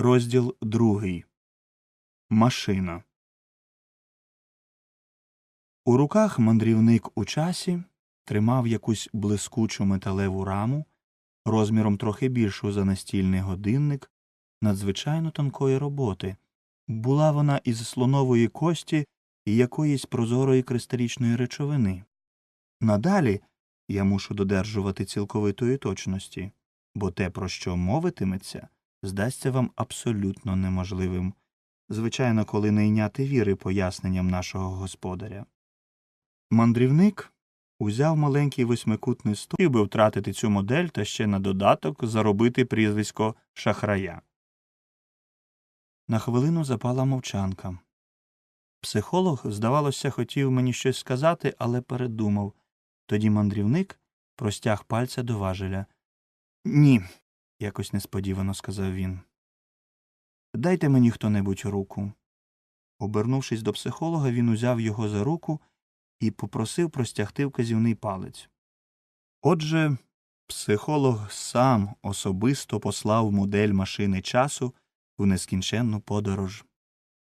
Розділ другий. Машина. У руках мандрівник у часі тримав якусь блискучу металеву раму розміром трохи більшу за настільний годинник надзвичайно тонкої роботи. Була вона із слонової кості і якоїсь прозорої кристалічної речовини. Надалі я мушу додержувати цілковитої точності, бо те, про що мовитиметься, здасться вам абсолютно неможливим, звичайно, коли не йняти віри поясненням нашого господаря. Мандрівник узяв маленький восьмикутний стол і би втратити цю модель та ще на додаток заробити прізвисько шахрая. На хвилину запала мовчанка. Психолог, здавалося, хотів мені щось сказати, але передумав. Тоді мандрівник простяг пальця до важеля. Ні, якось несподівано сказав він. Дайте мені хто небудь руку. Обернувшись до психолога, він узяв його за руку і попросив простягти вказівний палець. Отже, психолог сам особисто послав модель машини часу в нескінченну подорож.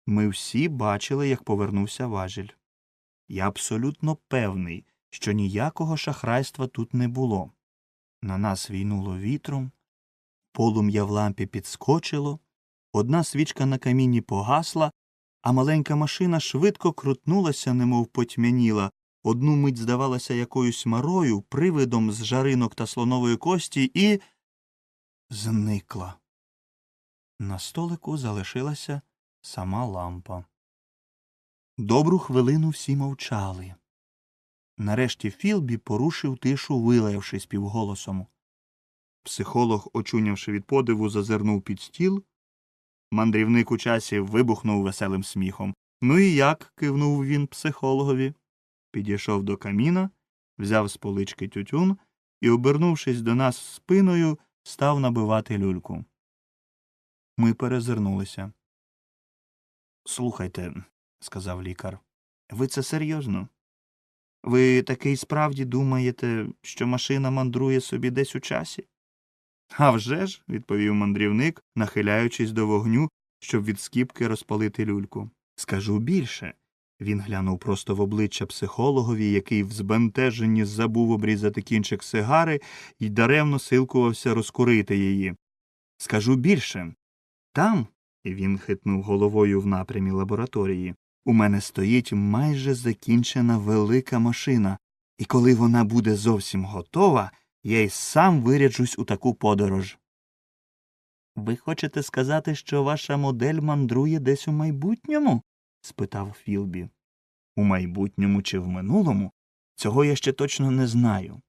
Ми всі бачили, як повернувся важіль. Я абсолютно певний, що ніякого шахрайства тут не було. На нас війнуло вітром, полум'я в лампі підскочило, одна свічка на камінні погасла, а маленька машина швидко крутнулася, немов потьмяніла, одну мить здавалася якоюсь марою, привидом з жаринок та слонової кості, і зникла. На столику залишилася сама лампа. Добру хвилину всі мовчали. Нарешті Філбі порушив тишу, вилаявшись півголосом. Психолог, очунявши від подиву, зазирнув під стіл. Мандрівник у часі вибухнув веселим сміхом. Ну і як? кивнув він психологові. Підійшов до каміна, взяв з полички тютюн і, обернувшись до нас спиною, став набивати люльку. Ми перезирнулися. Слухайте, сказав лікар, ви це серйозно? Ви таки справді думаєте, що машина мандрує собі десь у часі? «А вже ж», – відповів мандрівник, нахиляючись до вогню, щоб від скіпки розпалити люльку. Скажу більше. Він глянув просто в обличчя психологові, який в збентеженні забув обрізати кінчик сигари і даремно силкувався розкурити її. Скажу більше. Там, і він хитнув головою в напрямі лабораторії, у мене стоїть майже закінчена велика машина, і коли вона буде зовсім готова, я й сам виряджусь у таку подорож. Ви хочете сказати, що ваша модель мандрує десь у майбутньому? спитав Філбі. У майбутньому чи в минулому? Цього я ще точно не знаю.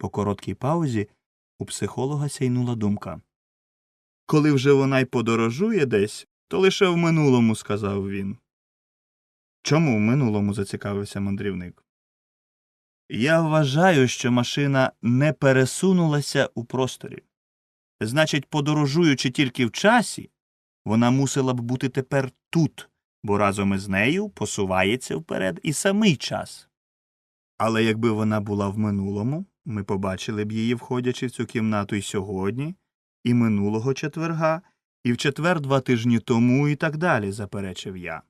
По короткій паузі у психолога сяйнула думка. Коли вже вона й подорожує десь, то лише в минулому, сказав він. Чому в минулому зацікавився мандрівник? Я вважаю, що машина не пересунулася у просторі. Значить, подорожуючи тільки в часі, вона мусила б бути тепер тут, бо разом із нею посувається вперед і самий час. Але якби вона була в минулому, ми побачили б її, входячи в цю кімнату і сьогодні, і минулого четверга, і в четвер два тижні тому, і так далі, заперечив я.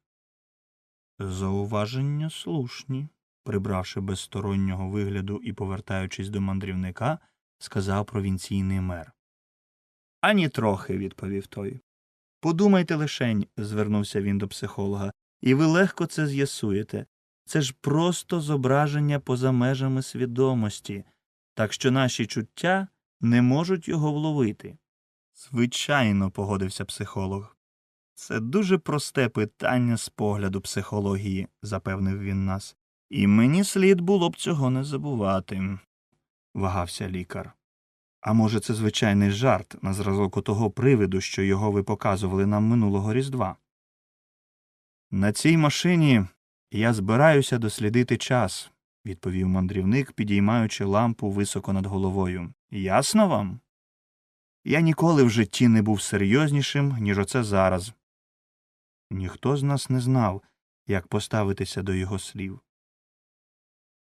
Зауваження слушні, прибравши безстороннього вигляду і повертаючись до мандрівника, сказав провінційний мер. Ані трохи, відповів той. Подумайте лишень, звернувся він до психолога, і ви легко це з'ясуєте. Це ж просто зображення поза межами свідомості, так що наші чуття не можуть його вловити. Звичайно, погодився психолог. Це дуже просте питання з погляду психології, запевнив він нас. І мені слід було б цього не забувати, вагався лікар. А може, це звичайний жарт на зразок отого привиду, що його ви показували нам минулого Різдва? На цій машині я збираюся дослідити час, відповів мандрівник, підіймаючи лампу високо над головою. Ясно вам? Я ніколи в житті не був серйознішим, ніж оце зараз. Ніхто з нас не знав, як поставитися до його слів.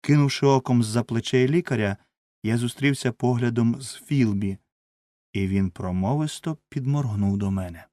Кинувши оком з за плечей лікаря, я зустрівся поглядом з Філбі, і він промовисто підморгнув до мене.